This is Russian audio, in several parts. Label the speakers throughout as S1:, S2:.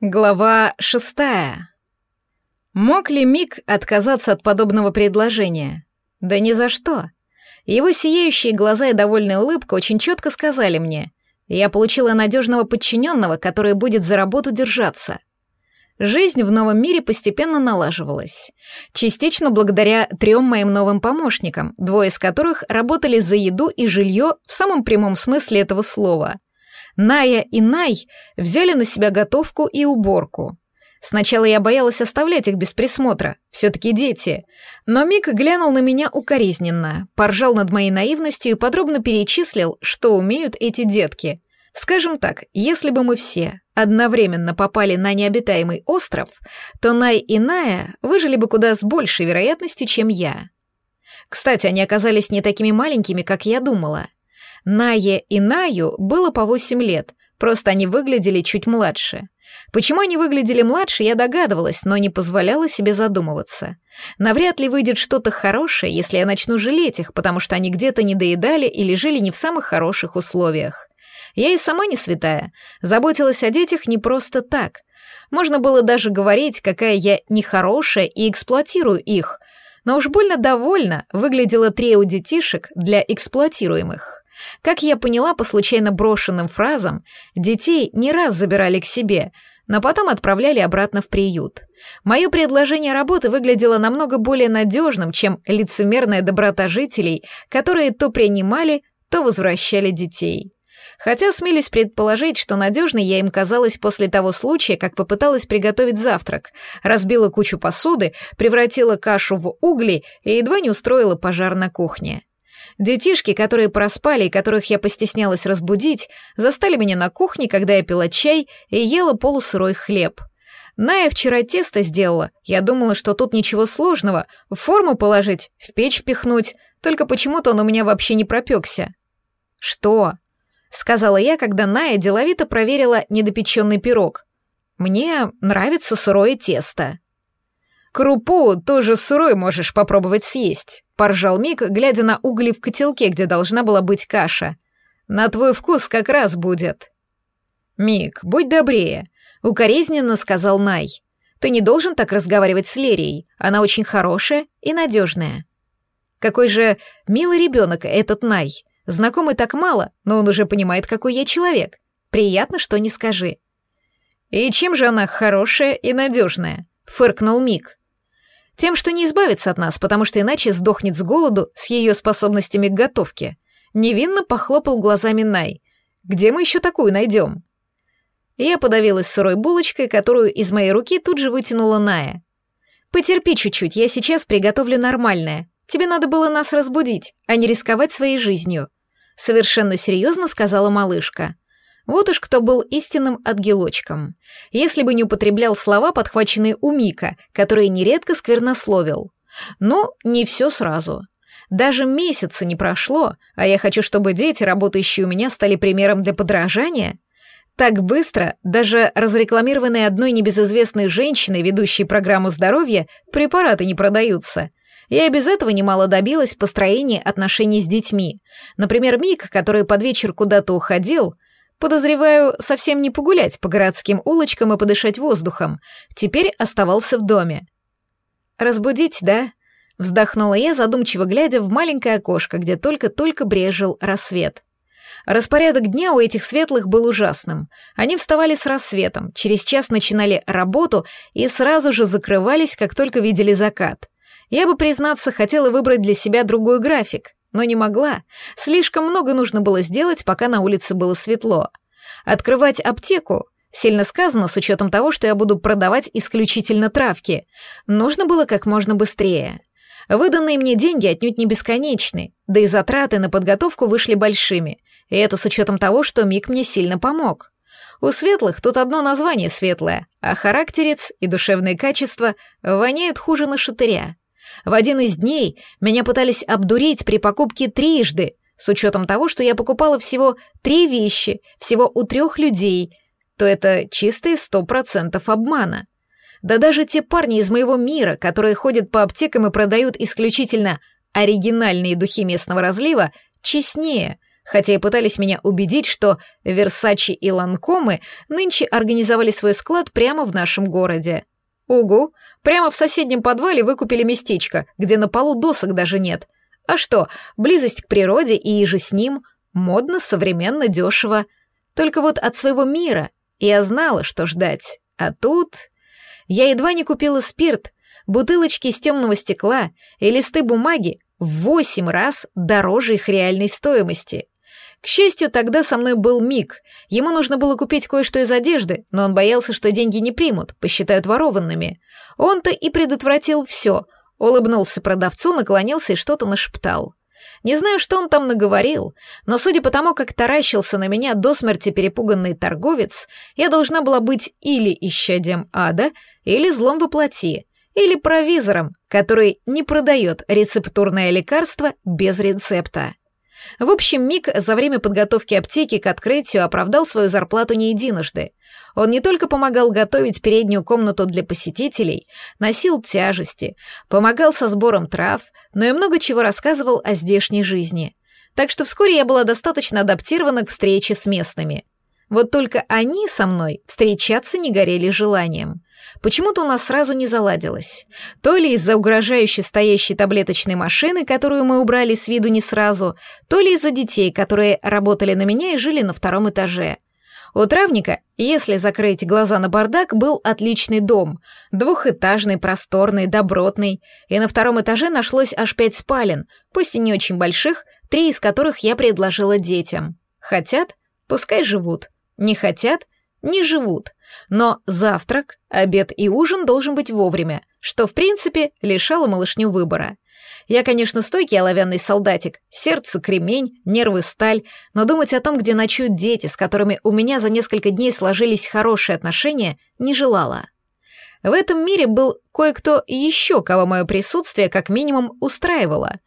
S1: Глава шестая. Мог ли Мик отказаться от подобного предложения? Да ни за что. Его сияющие глаза и довольная улыбка очень четко сказали мне, я получила надежного подчиненного, который будет за работу держаться. Жизнь в новом мире постепенно налаживалась. Частично благодаря трем моим новым помощникам, двое из которых работали за еду и жилье в самом прямом смысле этого слова — Ная и Най взяли на себя готовку и уборку. Сначала я боялась оставлять их без присмотра, все-таки дети. Но Мик глянул на меня укоризненно, поржал над моей наивностью и подробно перечислил, что умеют эти детки. Скажем так, если бы мы все одновременно попали на необитаемый остров, то Най и Ная выжили бы куда с большей вероятностью, чем я. Кстати, они оказались не такими маленькими, как я думала — Нае и Наю было по 8 лет, просто они выглядели чуть младше. Почему они выглядели младше, я догадывалась, но не позволяла себе задумываться. Навряд ли выйдет что-то хорошее, если я начну жалеть их, потому что они где-то не доедали или жили не в самых хороших условиях. Я и сама не святая, заботилась о детях не просто так. Можно было даже говорить, какая я нехорошая и эксплуатирую их, но уж больно довольно выглядело трио детишек для эксплуатируемых. Как я поняла по случайно брошенным фразам, детей не раз забирали к себе, но потом отправляли обратно в приют. Мое предложение работы выглядело намного более надежным, чем лицемерная доброта жителей, которые то принимали, то возвращали детей. Хотя смелюсь предположить, что надежной я им казалась после того случая, как попыталась приготовить завтрак, разбила кучу посуды, превратила кашу в угли и едва не устроила пожар на кухне. Детишки, которые проспали и которых я постеснялась разбудить, застали меня на кухне, когда я пила чай и ела полусырой хлеб. Ная вчера тесто сделала. Я думала, что тут ничего сложного. В форму положить, в печь впихнуть. Только почему-то он у меня вообще не пропекся. «Что?» — сказала я, когда Ная деловито проверила недопеченный пирог. «Мне нравится сырое тесто». «Крупу тоже сырой можешь попробовать съесть», поржал Мик, глядя на угли в котелке, где должна была быть каша. «На твой вкус как раз будет». «Мик, будь добрее», — укоризненно сказал Най. «Ты не должен так разговаривать с Лерией. Она очень хорошая и надежная». Какой же милый ребенок этот Най. Знакомый так мало, но он уже понимает, какой я человек. Приятно, что не скажи. «И чем же она хорошая и надежная?» — фыркнул Мик. Тем, что не избавится от нас, потому что иначе сдохнет с голоду с ее способностями к готовке. Невинно похлопал глазами Най. Где мы еще такую найдем? Я подавилась сырой булочкой, которую из моей руки тут же вытянула Ная. «Потерпи чуть-чуть, я сейчас приготовлю нормальное. Тебе надо было нас разбудить, а не рисковать своей жизнью», — совершенно серьезно сказала малышка. Вот уж кто был истинным ангелочком. Если бы не употреблял слова, подхваченные у Мика, которые нередко сквернословил. Но не все сразу. Даже месяца не прошло, а я хочу, чтобы дети, работающие у меня, стали примером для подражания. Так быстро даже разрекламированные одной небезызвестной женщиной, ведущей программу здоровья, препараты не продаются. Я и без этого немало добилась в построении отношений с детьми. Например, Мик, который под вечер куда-то уходил — Подозреваю, совсем не погулять по городским улочкам и подышать воздухом. Теперь оставался в доме. «Разбудить, да?» — вздохнула я, задумчиво глядя в маленькое окошко, где только-только брежил рассвет. Распорядок дня у этих светлых был ужасным. Они вставали с рассветом, через час начинали работу и сразу же закрывались, как только видели закат. Я бы, признаться, хотела выбрать для себя другой график, но не могла. Слишком много нужно было сделать, пока на улице было светло. Открывать аптеку Сильно сказано, с учетом того, что я буду продавать исключительно травки. Нужно было как можно быстрее. Выданные мне деньги отнюдь не бесконечны, да и затраты на подготовку вышли большими. И это с учетом того, что Мик мне сильно помог. У светлых тут одно название светлое, а характерец и душевные качества воняют хуже на шатыря. В один из дней меня пытались обдурить при покупке трижды, с учетом того, что я покупала всего три вещи, всего у трех людей, то это чистые сто процентов обмана. Да даже те парни из моего мира, которые ходят по аптекам и продают исключительно оригинальные духи местного разлива, честнее, хотя и пытались меня убедить, что Версачи и Ланкомы нынче организовали свой склад прямо в нашем городе. Угу, прямо в соседнем подвале выкупили местечко, где на полу досок даже нет. А что, близость к природе и иже с ним модно, современно, дешево. Только вот от своего мира я знала, что ждать. А тут... Я едва не купила спирт, бутылочки из темного стекла и листы бумаги в восемь раз дороже их реальной стоимости. К счастью, тогда со мной был Мик. Ему нужно было купить кое-что из одежды, но он боялся, что деньги не примут, посчитают ворованными. Он-то и предотвратил все. Улыбнулся продавцу, наклонился и что-то нашептал. Не знаю, что он там наговорил, но судя по тому, как таращился на меня до смерти перепуганный торговец, я должна была быть или исчадием ада, или злом воплоти, или провизором, который не продает рецептурное лекарство без рецепта. В общем, Мик за время подготовки аптеки к открытию оправдал свою зарплату не единожды. Он не только помогал готовить переднюю комнату для посетителей, носил тяжести, помогал со сбором трав, но и много чего рассказывал о здешней жизни. Так что вскоре я была достаточно адаптирована к встрече с местными. Вот только они со мной встречаться не горели желанием. Почему-то у нас сразу не заладилось. То ли из-за угрожающей стоящей таблеточной машины, которую мы убрали с виду не сразу, то ли из-за детей, которые работали на меня и жили на втором этаже. У травника, если закрыть глаза на бардак, был отличный дом. Двухэтажный, просторный, добротный. И на втором этаже нашлось аж пять спален, пусть и не очень больших, три из которых я предложила детям. Хотят? Пускай живут. Не хотят? Не живут. Но завтрак, обед и ужин должен быть вовремя, что, в принципе, лишало малышню выбора. Я, конечно, стойкий оловянный солдатик, сердце кремень, нервы сталь, но думать о том, где ночуют дети, с которыми у меня за несколько дней сложились хорошие отношения, не желала. В этом мире был кое-кто еще, кого мое присутствие как минимум устраивало.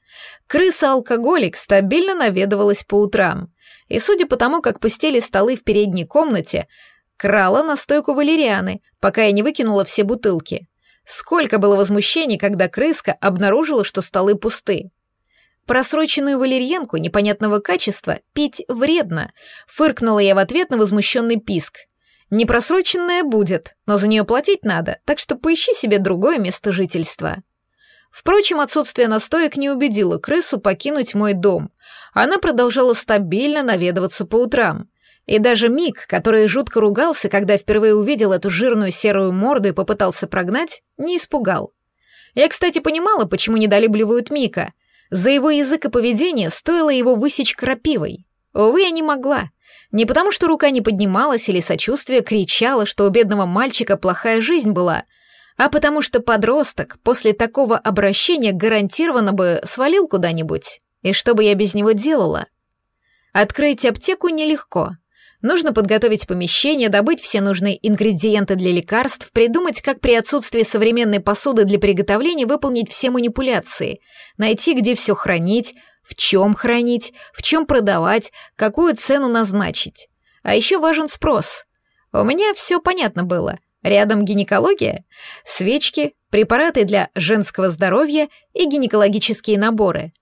S1: Крыса-алкоголик стабильно наведывалась по утрам, и судя по тому, как пустели столы в передней комнате, крала настойку валерианы, пока я не выкинула все бутылки. Сколько было возмущений, когда крыска обнаружила, что столы пусты. Просроченную валерьянку непонятного качества пить вредно, фыркнула я в ответ на возмущенный писк. Непросроченная будет, но за нее платить надо, так что поищи себе другое место жительства. Впрочем, отсутствие настоек не убедило крысу покинуть мой дом. Она продолжала стабильно наведываться по утрам. И даже Мик, который жутко ругался, когда впервые увидел эту жирную серую морду и попытался прогнать, не испугал. Я, кстати, понимала, почему недолюбливают Мика. За его язык и поведение стоило его высечь крапивой. Увы, я не могла. Не потому, что рука не поднималась или сочувствие кричало, что у бедного мальчика плохая жизнь была, а потому что подросток после такого обращения гарантированно бы свалил куда-нибудь. И что бы я без него делала? Открыть аптеку нелегко — Нужно подготовить помещение, добыть все нужные ингредиенты для лекарств, придумать, как при отсутствии современной посуды для приготовления выполнить все манипуляции, найти, где все хранить, в чем хранить, в чем продавать, какую цену назначить. А еще важен спрос. У меня все понятно было. Рядом гинекология, свечки, препараты для женского здоровья и гинекологические наборы.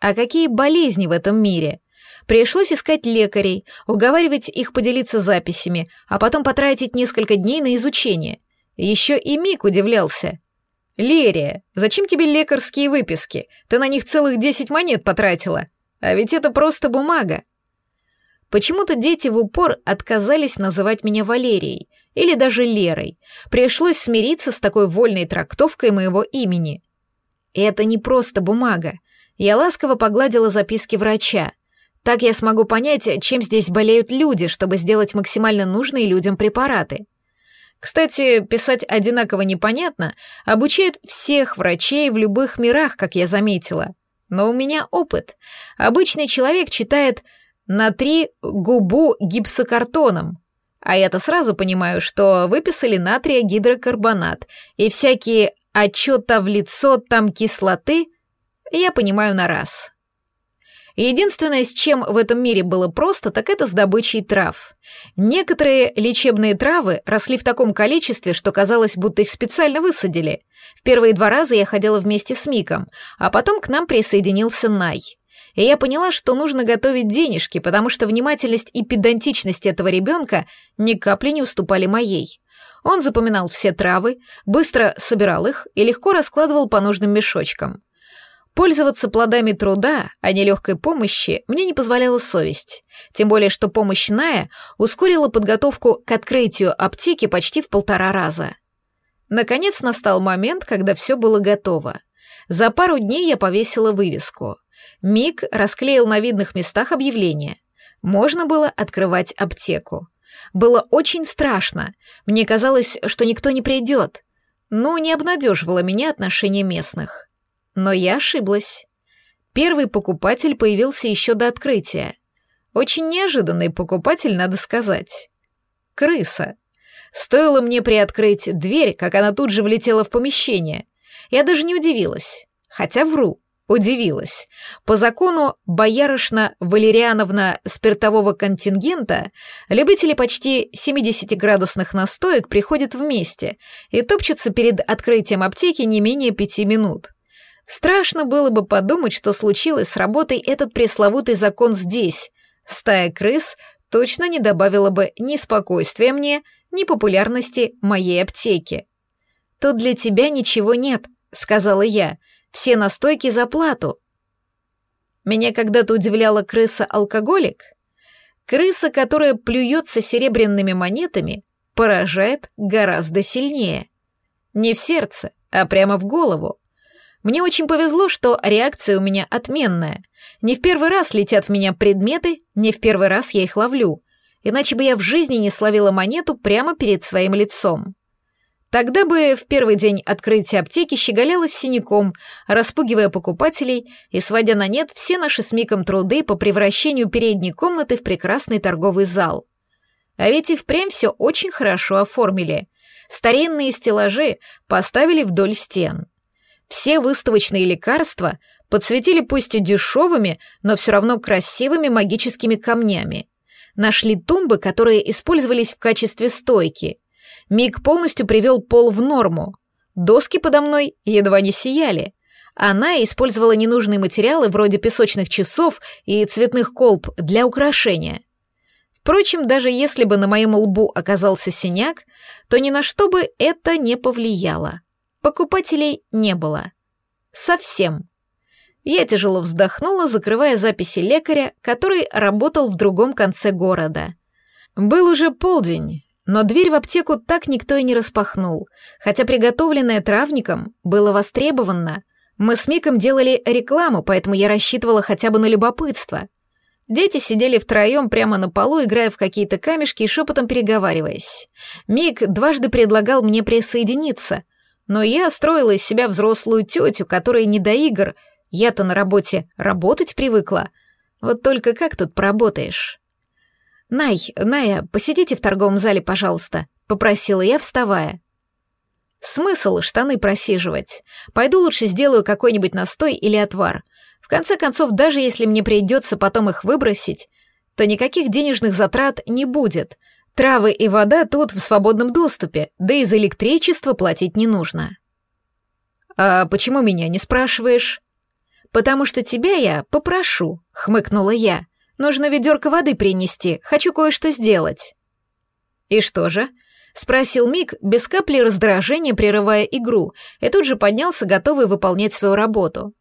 S1: А какие болезни в этом мире? Пришлось искать лекарей, уговаривать их поделиться записями, а потом потратить несколько дней на изучение. Еще и Мик удивлялся. «Лерия, зачем тебе лекарские выписки? Ты на них целых десять монет потратила. А ведь это просто бумага». Почему-то дети в упор отказались называть меня Валерией или даже Лерой. Пришлось смириться с такой вольной трактовкой моего имени. это не просто бумага. Я ласково погладила записки врача. Так я смогу понять, чем здесь болеют люди, чтобы сделать максимально нужные людям препараты. Кстати, писать одинаково непонятно обучают всех врачей в любых мирах, как я заметила. Но у меня опыт. Обычный человек читает на три губу гипсокартоном. А я-то сразу понимаю, что выписали натрия гидрокарбонат и всякие отчета в лицо там кислоты, я понимаю на раз. Единственное, с чем в этом мире было просто, так это с добычей трав. Некоторые лечебные травы росли в таком количестве, что казалось, будто их специально высадили. В первые два раза я ходила вместе с Миком, а потом к нам присоединился Най. и я поняла, что нужно готовить денежки, потому что внимательность и педантичность этого ребенка ни капли не уступали моей. Он запоминал все травы, быстро собирал их и легко раскладывал по нужным мешочкам. Пользоваться плодами труда, а не легкой помощи, мне не позволяла совесть. Тем более, что помощь Ная ускорила подготовку к открытию аптеки почти в полтора раза. Наконец настал момент, когда все было готово. За пару дней я повесила вывеску. Мик расклеил на видных местах объявление. Можно было открывать аптеку. Было очень страшно. Мне казалось, что никто не придет. Ну, не обнадеживало меня отношение местных. Но я ошиблась. Первый покупатель появился еще до открытия. Очень неожиданный покупатель, надо сказать. Крыса. Стоило мне приоткрыть дверь, как она тут же влетела в помещение. Я даже не удивилась. Хотя вру, удивилась. По закону боярышна Валериановна спиртового контингента любители почти 70-градусных настоек приходят вместе и топчутся перед открытием аптеки не менее пяти минут. Страшно было бы подумать, что случилось с работой этот пресловутый закон здесь. Стая крыс точно не добавила бы ни спокойствия мне, ни популярности моей аптеки. «Тут для тебя ничего нет», — сказала я. «Все настойки за плату». Меня когда-то удивляла крыса-алкоголик. Крыса, которая плюется серебряными монетами, поражает гораздо сильнее. Не в сердце, а прямо в голову. Мне очень повезло, что реакция у меня отменная. Не в первый раз летят в меня предметы, не в первый раз я их ловлю. Иначе бы я в жизни не словила монету прямо перед своим лицом. Тогда бы в первый день открытия аптеки щеголяла с синяком, распугивая покупателей и сводя на нет все наши с Миком труды по превращению передней комнаты в прекрасный торговый зал. А ведь и впрямь все очень хорошо оформили. Старинные стеллажи поставили вдоль стен. Все выставочные лекарства подсветили пусть и дешевыми, но все равно красивыми магическими камнями. Нашли тумбы, которые использовались в качестве стойки. Миг полностью привел пол в норму. Доски подо мной едва не сияли. Она использовала ненужные материалы вроде песочных часов и цветных колб для украшения. Впрочем, даже если бы на моем лбу оказался синяк, то ни на что бы это не повлияло. Покупателей не было. Совсем. Я тяжело вздохнула, закрывая записи лекаря, который работал в другом конце города. Был уже полдень, но дверь в аптеку так никто и не распахнул, хотя приготовленное травником было востребовано. Мы с Миком делали рекламу, поэтому я рассчитывала хотя бы на любопытство. Дети сидели втроем прямо на полу, играя в какие-то камешки и шепотом переговариваясь. Мик дважды предлагал мне присоединиться, но я строила из себя взрослую тетю, которая не до игр. Я-то на работе работать привыкла. Вот только как тут поработаешь? «Най, Ная, посидите в торговом зале, пожалуйста», — попросила я, вставая. «Смысл штаны просиживать? Пойду лучше сделаю какой-нибудь настой или отвар. В конце концов, даже если мне придется потом их выбросить, то никаких денежных затрат не будет, Травы и вода тут в свободном доступе, да и за электричество платить не нужно. А почему меня не спрашиваешь? Потому что тебя я попрошу, хмыкнула я. Нужно ведерко воды принести, хочу кое-что сделать. И что же? Спросил Мик, без капли раздражения прерывая игру, и тут же поднялся, готовый выполнять свою работу.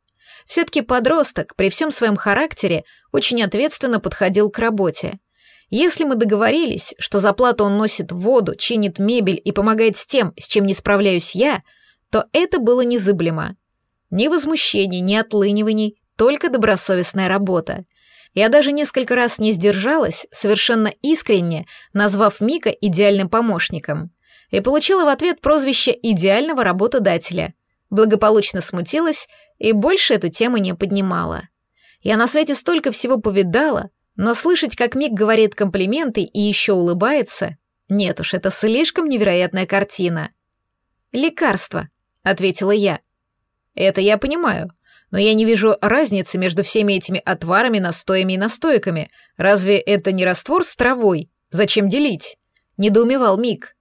S1: Все-таки подросток, при всем своем характере, очень ответственно подходил к работе — если мы договорились, что за плату он носит воду, чинит мебель и помогает с тем, с чем не справляюсь я, то это было незыблемо. Ни возмущений, ни отлыниваний, только добросовестная работа. Я даже несколько раз не сдержалась, совершенно искренне, назвав Мика идеальным помощником, и получила в ответ прозвище идеального работодателя. Благополучно смутилась и больше эту тему не поднимала. Я на свете столько всего повидала, но слышать, как Мик говорит комплименты и еще улыбается, нет уж, это слишком невероятная картина. «Лекарство», — ответила я. «Это я понимаю, но я не вижу разницы между всеми этими отварами, настоями и настойками. Разве это не раствор с травой? Зачем делить?» — недоумевал Мик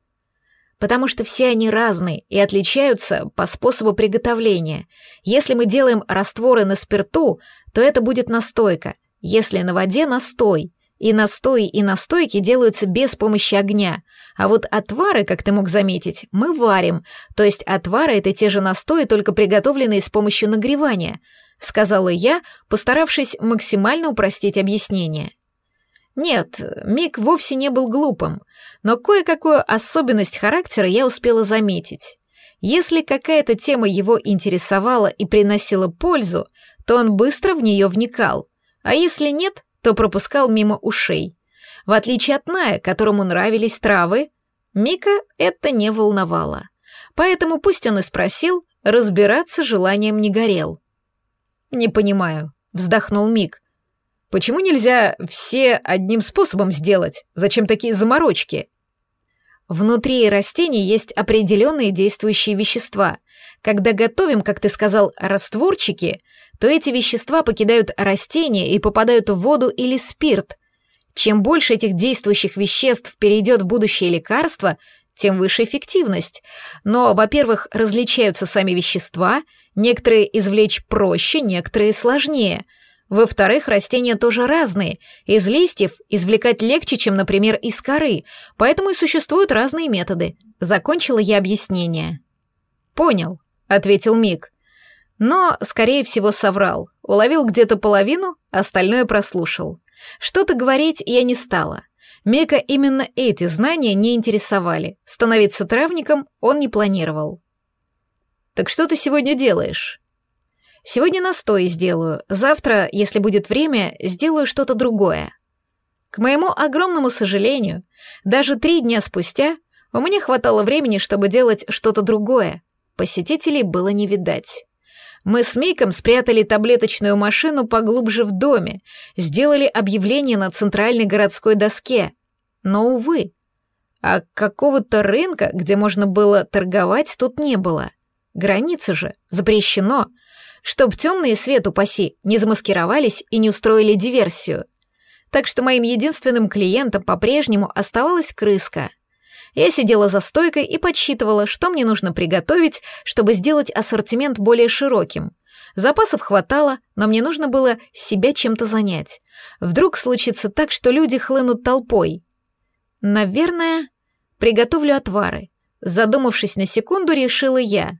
S1: потому что все они разные и отличаются по способу приготовления. Если мы делаем растворы на спирту, то это будет настойка. Если на воде — настой. И настои, и настойки делаются без помощи огня. А вот отвары, как ты мог заметить, мы варим. То есть отвары — это те же настои, только приготовленные с помощью нагревания — сказала я, постаравшись максимально упростить объяснение. Нет, Мик вовсе не был глупым, но кое-какую особенность характера я успела заметить. Если какая-то тема его интересовала и приносила пользу, то он быстро в нее вникал, а если нет, то пропускал мимо ушей. В отличие от Ная, которому нравились травы, Мика это не волновало. Поэтому пусть он и спросил, разбираться желанием не горел. «Не понимаю», — вздохнул Мик. «Почему нельзя все одним способом сделать? Зачем такие заморочки?» Внутри растений есть определенные действующие вещества. Когда готовим, как ты сказал, растворчики, то эти вещества покидают растения и попадают в воду или спирт. Чем больше этих действующих веществ перейдет в будущее лекарство, тем выше эффективность. Но, во-первых, различаются сами вещества — Некоторые извлечь проще, некоторые сложнее. Во-вторых, растения тоже разные. Из листьев извлекать легче, чем, например, из коры, поэтому и существуют разные методы. Закончила я объяснение. «Понял», — ответил Мик. Но, скорее всего, соврал. Уловил где-то половину, остальное прослушал. Что-то говорить я не стала. Мика именно эти знания не интересовали. Становиться травником он не планировал. Так что ты сегодня делаешь? Сегодня настой сделаю. Завтра, если будет время, сделаю что-то другое. К моему огромному сожалению, даже три дня спустя у меня хватало времени, чтобы делать что-то другое. Посетителей было не видать. Мы с Миком спрятали таблеточную машину поглубже в доме, сделали объявление на центральной городской доске. Но, увы, а какого-то рынка, где можно было торговать, тут не было. Граница же, запрещено. Чтоб темные свет упаси не замаскировались и не устроили диверсию. Так что моим единственным клиентом по-прежнему оставалась крыска. Я сидела за стойкой и подсчитывала, что мне нужно приготовить, чтобы сделать ассортимент более широким. Запасов хватало, но мне нужно было себя чем-то занять. Вдруг случится так, что люди хлынут толпой. Наверное, приготовлю отвары. Задумавшись на секунду, решила я.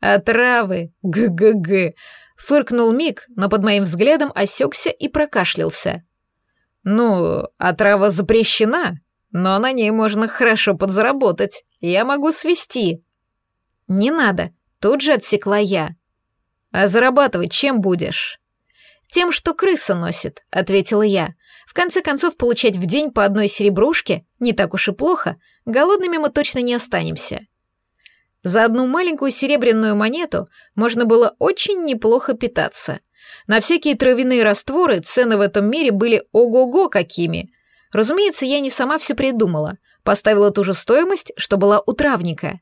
S1: «Отравы! Г-г-г!» — фыркнул Мик, но под моим взглядом осекся и прокашлялся. «Ну, отрава запрещена, но на ней можно хорошо подзаработать. Я могу свести». «Не надо», — тут же отсекла я. «А зарабатывать чем будешь?» «Тем, что крыса носит», — ответила я. «В конце концов, получать в день по одной серебрушке не так уж и плохо. Голодными мы точно не останемся». За одну маленькую серебряную монету можно было очень неплохо питаться. На всякие травяные растворы цены в этом мире были ого-го какими. Разумеется, я не сама все придумала, поставила ту же стоимость, что была у травника.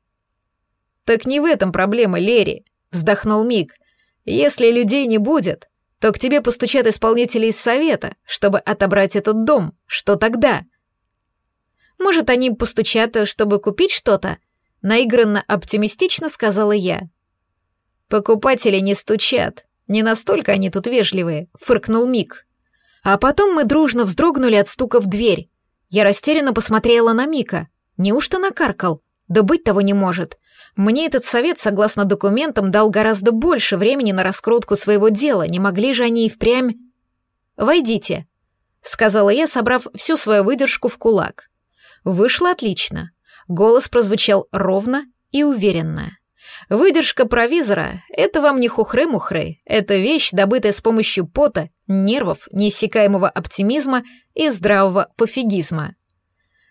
S1: «Так не в этом проблема, Лери», — вздохнул Мик. «Если людей не будет, то к тебе постучат исполнители из совета, чтобы отобрать этот дом. Что тогда?» «Может, они постучат, чтобы купить что-то?» наигранно оптимистично сказала я. Покупатели не стучат, не настолько они тут вежливые, фыркнул Мик. А потом мы дружно вздрогнули от стука в дверь. Я растерянно посмотрела на Мика. Неужто накаркал? Да быть того не может. Мне этот совет, согласно документам, дал гораздо больше времени на раскрутку своего дела, не могли же они и впрямь... «Войдите», — сказала я, собрав всю свою выдержку в кулак. Вышло отлично. Голос прозвучал ровно и уверенно. Выдержка провизора — это вам не хухры-мухры, это вещь, добытая с помощью пота, нервов, неиссякаемого оптимизма и здравого пофигизма.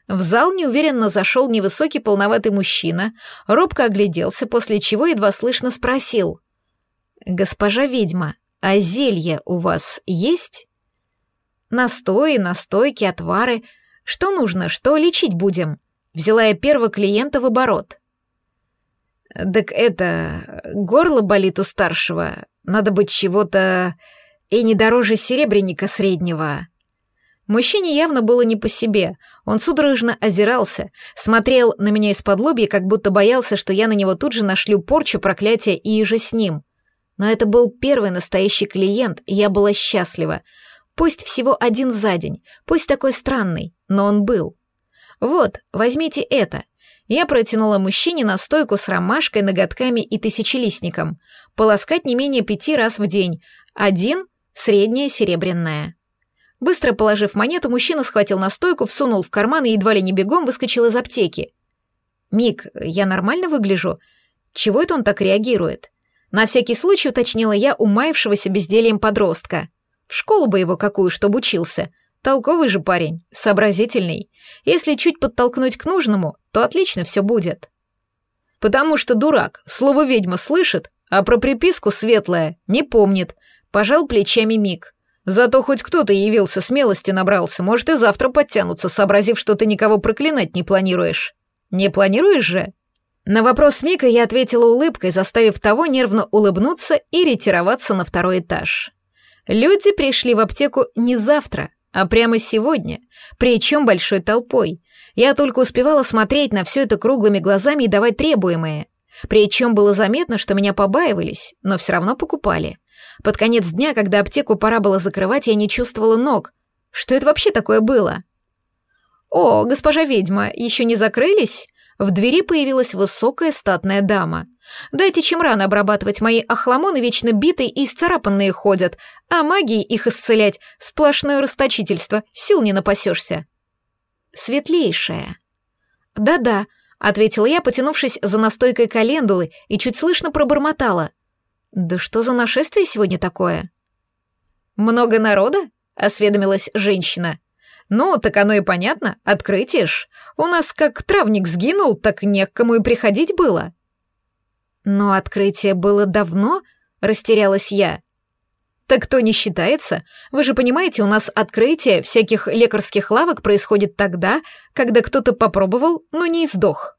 S1: В зал неуверенно зашел невысокий полноватый мужчина, робко огляделся, после чего едва слышно спросил. «Госпожа ведьма, а зелья у вас есть?» «Настои, настойки, отвары. Что нужно, что лечить будем?» Взяла я первого клиента в оборот. «Так это... горло болит у старшего. Надо быть чего-то... и не дороже серебряника среднего». Мужчине явно было не по себе. Он судорожно озирался, смотрел на меня из-под лобья, как будто боялся, что я на него тут же нашлю порчу, проклятие и же с ним. Но это был первый настоящий клиент, и я была счастлива. Пусть всего один за день, пусть такой странный, но он был. Вот, возьмите это. Я протянула мужчине настойку с ромашкой, ноготками и тысячелистником. Полоскать не менее пяти раз в день. Один — средняя серебряная. Быстро положив монету, мужчина схватил настойку, всунул в карман и едва ли не бегом выскочил из аптеки. «Мик, я нормально выгляжу? Чего это он так реагирует?» На всякий случай уточнила я умаившегося бездельем подростка. В школу бы его какую, чтобы учился. Толковый же парень, сообразительный. Если чуть подтолкнуть к нужному, то отлично все будет. Потому что дурак, слово ведьма слышит, а про приписку светлая не помнит. Пожал плечами Мик. Зато хоть кто-то явился, смелости набрался, может и завтра подтянутся, сообразив, что ты никого проклинать не планируешь. Не планируешь же? На вопрос Мика я ответила улыбкой, заставив того нервно улыбнуться и ретироваться на второй этаж. Люди пришли в аптеку не завтра, а прямо сегодня, причем большой толпой. Я только успевала смотреть на все это круглыми глазами и давать требуемое. Причем было заметно, что меня побаивались, но все равно покупали. Под конец дня, когда аптеку пора было закрывать, я не чувствовала ног. Что это вообще такое было? «О, госпожа ведьма, еще не закрылись?» В двери появилась высокая статная дама. «Дайте чем рано обрабатывать мои охламоны, вечно битые и исцарапанные ходят, а магией их исцелять — сплошное расточительство, сил не напасешься». «Светлейшая». «Да-да», — ответила я, потянувшись за настойкой календулы, и чуть слышно пробормотала. «Да что за нашествие сегодня такое?» «Много народа?» — осведомилась женщина. «Ну, так оно и понятно, открытие ж. У нас как травник сгинул, так не к кому и приходить было». «Но открытие было давно?» — растерялась я. «Так кто не считается? Вы же понимаете, у нас открытие всяких лекарских лавок происходит тогда, когда кто-то попробовал, но не издох».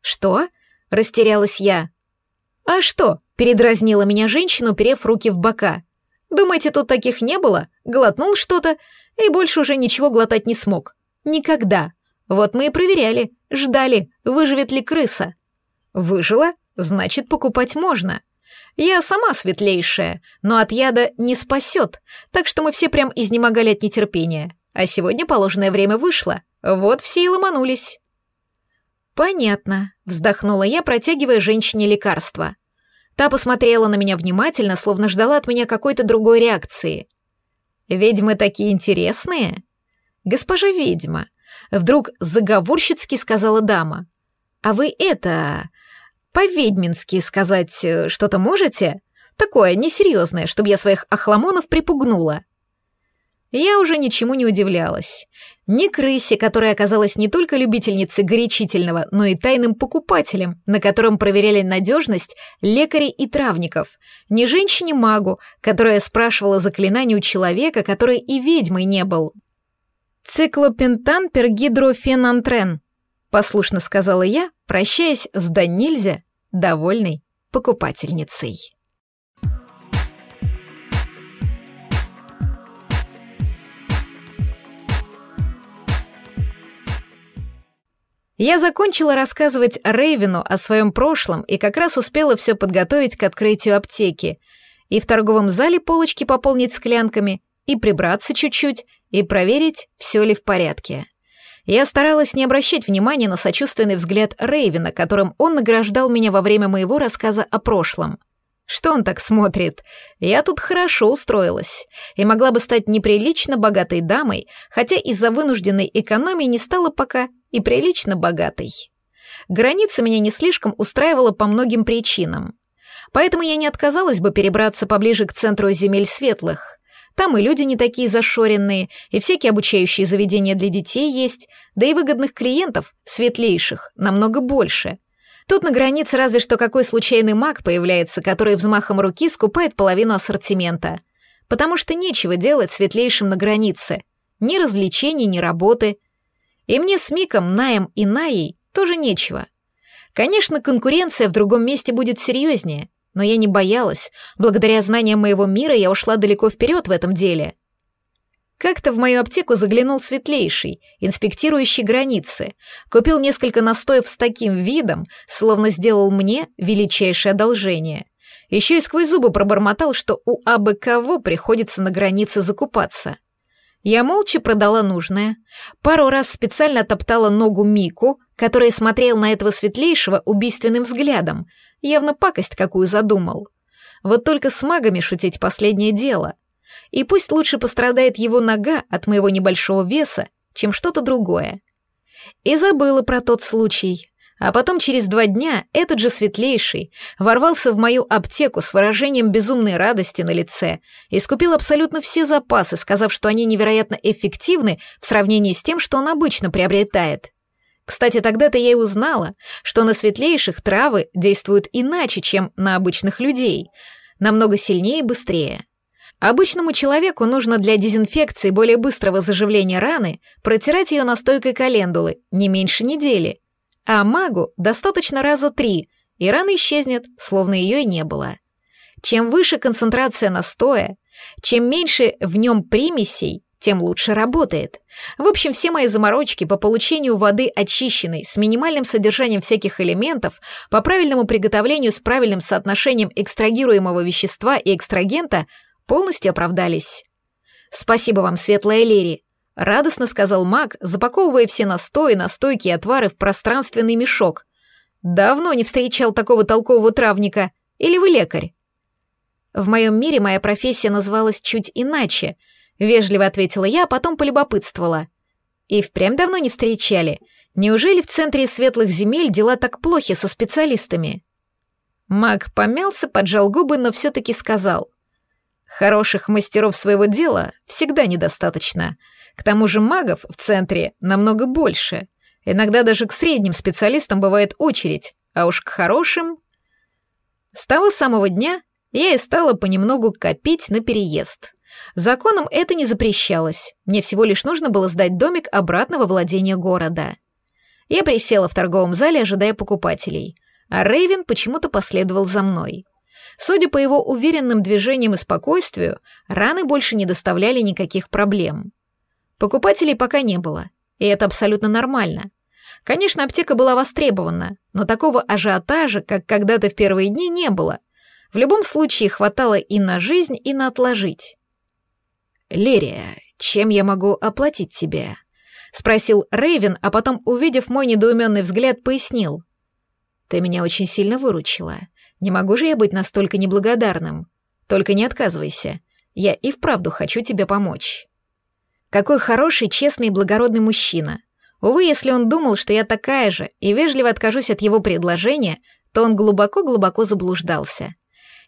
S1: «Что?» — растерялась я. «А что?» — передразнила меня женщина, уперев руки в бока. «Думаете, тут таких не было? Глотнул что-то и больше уже ничего глотать не смог. Никогда. Вот мы и проверяли, ждали, выживет ли крыса. Выжила, значит, покупать можно. Я сама светлейшая, но от яда не спасет, так что мы все прям изнемогали от нетерпения. А сегодня положенное время вышло, вот все и ломанулись. «Понятно», — вздохнула я, протягивая женщине лекарство. Та посмотрела на меня внимательно, словно ждала от меня какой-то другой реакции. Ведьмы такие интересные. Госпожа ведьма, вдруг заговорщицки сказала дама. А вы это, по-ведьмински сказать э, что-то можете? Такое несерьезное, чтобы я своих охламонов припугнула. Я уже ничему не удивлялась. Ни крысе, которая оказалась не только любительницей горячительного, но и тайным покупателем, на котором проверяли надежность лекарей и травников, ни женщине-магу, которая спрашивала заклинание у человека, который и ведьмой не был. «Циклопентан пергидрофенантрен», — послушно сказала я, прощаясь с да нельзя довольной покупательницей. Я закончила рассказывать Рейвину о своем прошлом и как раз успела все подготовить к открытию аптеки. И в торговом зале полочки пополнить склянками, и прибраться чуть-чуть, и проверить, все ли в порядке. Я старалась не обращать внимания на сочувственный взгляд Рейвина, которым он награждал меня во время моего рассказа о прошлом. Что он так смотрит? Я тут хорошо устроилась и могла бы стать неприлично богатой дамой, хотя из-за вынужденной экономии не стала пока и прилично богатой. Граница меня не слишком устраивала по многим причинам. Поэтому я не отказалась бы перебраться поближе к центру земель светлых. Там и люди не такие зашоренные, и всякие обучающие заведения для детей есть, да и выгодных клиентов, светлейших, намного больше. Тут на границе разве что какой случайный маг появляется, который взмахом руки скупает половину ассортимента. Потому что нечего делать светлейшим на границе. Ни развлечений, ни работы, и мне с Миком, Наем и Наей тоже нечего. Конечно, конкуренция в другом месте будет серьезнее, но я не боялась. Благодаря знаниям моего мира я ушла далеко вперед в этом деле. Как-то в мою аптеку заглянул светлейший, инспектирующий границы, купил несколько настоев с таким видом, словно сделал мне величайшее одолжение. Еще и сквозь зубы пробормотал, что у абы кого приходится на границе закупаться. Я молча продала нужное, пару раз специально топтала ногу Мику, который смотрел на этого светлейшего убийственным взглядом, явно пакость какую задумал. Вот только с магами шутить последнее дело. И пусть лучше пострадает его нога от моего небольшого веса, чем что-то другое. И забыла про тот случай. А потом через два дня этот же светлейший ворвался в мою аптеку с выражением безумной радости на лице и скупил абсолютно все запасы, сказав, что они невероятно эффективны в сравнении с тем, что он обычно приобретает. Кстати, тогда-то я и узнала, что на светлейших травы действуют иначе, чем на обычных людей, намного сильнее и быстрее. Обычному человеку нужно для дезинфекции более быстрого заживления раны протирать ее настойкой календулы не меньше недели, а магу достаточно раза три, и рана исчезнет, словно ее и не было. Чем выше концентрация настоя, чем меньше в нем примесей, тем лучше работает. В общем, все мои заморочки по получению воды очищенной с минимальным содержанием всяких элементов, по правильному приготовлению с правильным соотношением экстрагируемого вещества и экстрагента полностью оправдались. Спасибо вам, светлая Лери. — радостно сказал маг, запаковывая все настои, настойки и отвары в пространственный мешок. «Давно не встречал такого толкового травника. Или вы лекарь?» «В моем мире моя профессия называлась чуть иначе», — вежливо ответила я, а потом полюбопытствовала. «И впрямь давно не встречали. Неужели в центре светлых земель дела так плохи со специалистами?» Маг помялся, поджал губы, но все-таки сказал. «Хороших мастеров своего дела всегда недостаточно». К тому же магов в центре намного больше. Иногда даже к средним специалистам бывает очередь, а уж к хорошим... С того самого дня я и стала понемногу копить на переезд. Законом это не запрещалось. Мне всего лишь нужно было сдать домик обратно во владение города. Я присела в торговом зале, ожидая покупателей, а Рейвен почему-то последовал за мной. Судя по его уверенным движениям и спокойствию, раны больше не доставляли никаких проблем. Покупателей пока не было, и это абсолютно нормально. Конечно, аптека была востребована, но такого ажиотажа, как когда-то в первые дни, не было. В любом случае хватало и на жизнь, и на отложить. «Лерия, чем я могу оплатить тебе?» — спросил Рейвен, а потом, увидев мой недоуменный взгляд, пояснил. «Ты меня очень сильно выручила. Не могу же я быть настолько неблагодарным. Только не отказывайся. Я и вправду хочу тебе помочь». Какой хороший, честный и благородный мужчина. Увы, если он думал, что я такая же, и вежливо откажусь от его предложения, то он глубоко-глубоко заблуждался.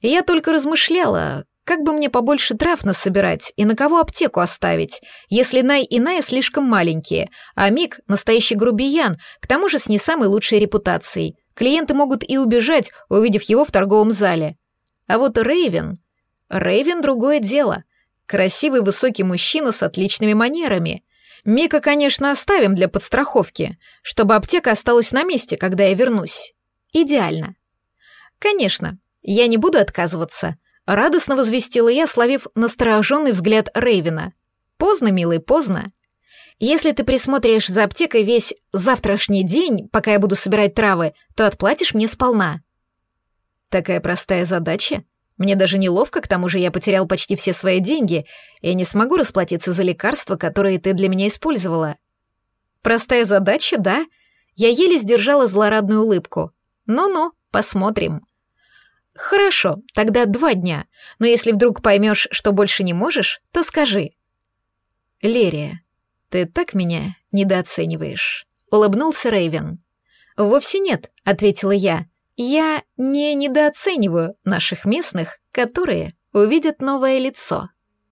S1: И я только размышляла, как бы мне побольше трав насобирать и на кого аптеку оставить, если Най и Ная слишком маленькие, а Мик — настоящий грубиян, к тому же с не самой лучшей репутацией. Клиенты могут и убежать, увидев его в торговом зале. А вот Рейвен... Рейвен — другое дело. Красивый высокий мужчина с отличными манерами. Мика, конечно, оставим для подстраховки, чтобы аптека осталась на месте, когда я вернусь. Идеально. Конечно, я не буду отказываться. Радостно возвестила я, словив настороженный взгляд Рейвена. Поздно, милый, поздно. Если ты присмотришь за аптекой весь завтрашний день, пока я буду собирать травы, то отплатишь мне сполна. Такая простая задача? Мне даже неловко, к тому же я потерял почти все свои деньги и не смогу расплатиться за лекарства, которые ты для меня использовала. Простая задача, да? Я еле сдержала злорадную улыбку. Ну-ну, посмотрим. Хорошо, тогда два дня. Но если вдруг поймешь, что больше не можешь, то скажи. Лерия, ты так меня недооцениваешь. Улыбнулся Рейвен. Вовсе нет, ответила я. Я не недооцениваю наших местных, которые увидят новое лицо.